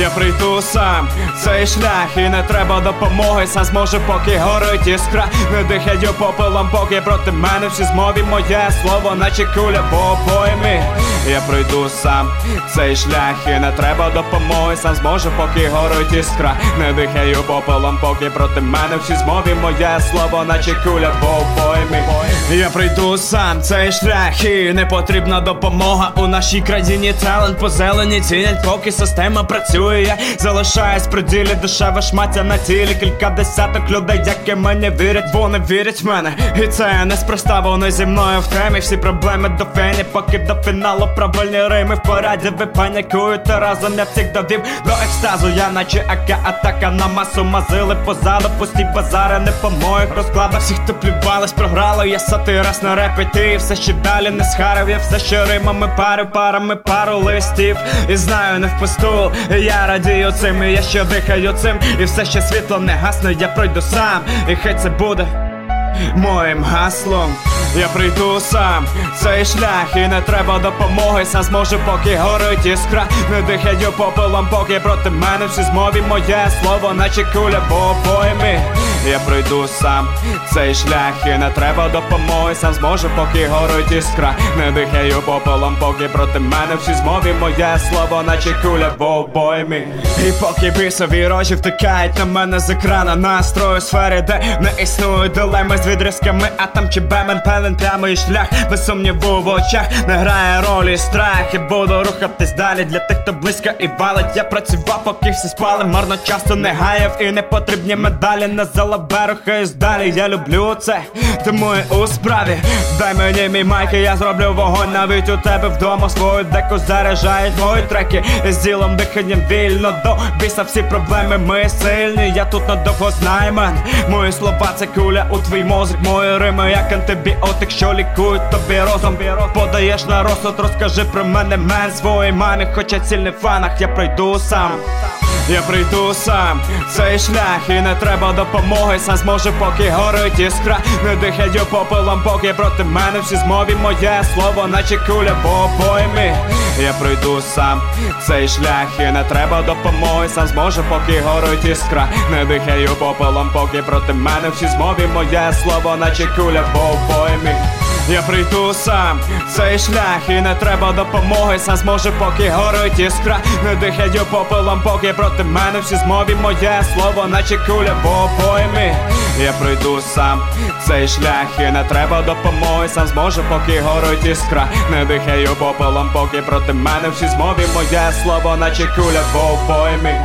Я прийду сам, цей шлях, і не треба допомоги, сам зможе, поки горить іскра. Не дихаю попелом, поки проти мене всі змові. Моє слово, наче куля по обоймі. Я пройду сам цей шлях, і не треба допомоги, сам зможе, поки горить іскра. Не дихаю попелом, поки проти мене всі змові. Моє слово, наче куля по обоймі. Я прийду сам цей шлях, і не потрібна допомога. У нашій країні талент по зелені цінять, поки система працює. Я залишаюсь при ділі, дешева шмаття на тілі. Кілька десяток людей, які мені вірять, вони вірять в мене. І це неспроста, вони зі мною в темі. Всі проблеми до фені, поки до фіналу правильні рими в поряді ви панікуєте разом. Я всіх довів до екстазу. Я наче ака атака на масу мазили позаду. Пусті базари не по моїх розкладах. Всі, хто плювались, програли. Я сати раз на репети. Все ще далі не схарив. Я все ще римами парю, парами пару листів. І знаю, не впусту. Я радію цим, і я ще дихаю цим. І все ще світло не гасне, я пройду сам. І хай це буде моїм гаслом. Я прийду сам цей шлях, і не треба допомоги, сам зможу, поки горить іскра. Не дихаю попелом, поки проти мене всі змові моє слово, наче куля по обоймі. Я пройду сам цей шлях, і не треба допомоги, сам зможу, поки горить іскра. Не дихаю попелом, поки проти мене всі змові моє слово, наче куля по обоймі. І поки бісові рожі втикають на мене з екрана Настрою сфери, де не існують дилеми з відрізками, а там чи бемен певен прямий шлях, без сумніву в очах не грає ролі страх. І буду рухатись далі для тих, хто близько і валить. Я працював, поки всі спали, марно часто не гаяв і не потрібні медалі на залабе рухаюсь далі. Я люблю це, тому і у справі. Дай мені мій майк, і я зроблю вогонь навіть у тебе вдома. Свою деку заряджають мої треки з ділом диханням вільно до біса всі проблеми. Ми сильні, я тут надовго знаю мен Мої слова це куля у твій мозок, мої рими, як антибіотик, що лікують тобі розум. Подаєш на розсуд, розкажи про мене мен Свої мани, хоча ціль не фанах, я пройду сам. Я прийду сам. Цей шлях, і не треба допомоги, сам зможе, поки горить іскра. Не дихаю попелом, поки проти мене. Всі змові моє слово, наче куля по обоймі. Я пройду сам. Цей шлях, і не треба допомоги, сам зможе, поки горить іскра. Не дихаю попелом, поки проти мене. Всі змові моє слово, наче куля по обоймі я прийду сам. Цей шлях, і не треба допомоги, сам зможе, поки горить іскра. Не дихаю попелом, поки проти мене всі змові. Моє слово, наче куля по обоймі. Я пройду сам. Цей шлях, і не треба допомоги, сам зможе, поки горить іскра. Не дихаю попелом, поки проти мене всі змові. Моє слово, наче куля по обоймі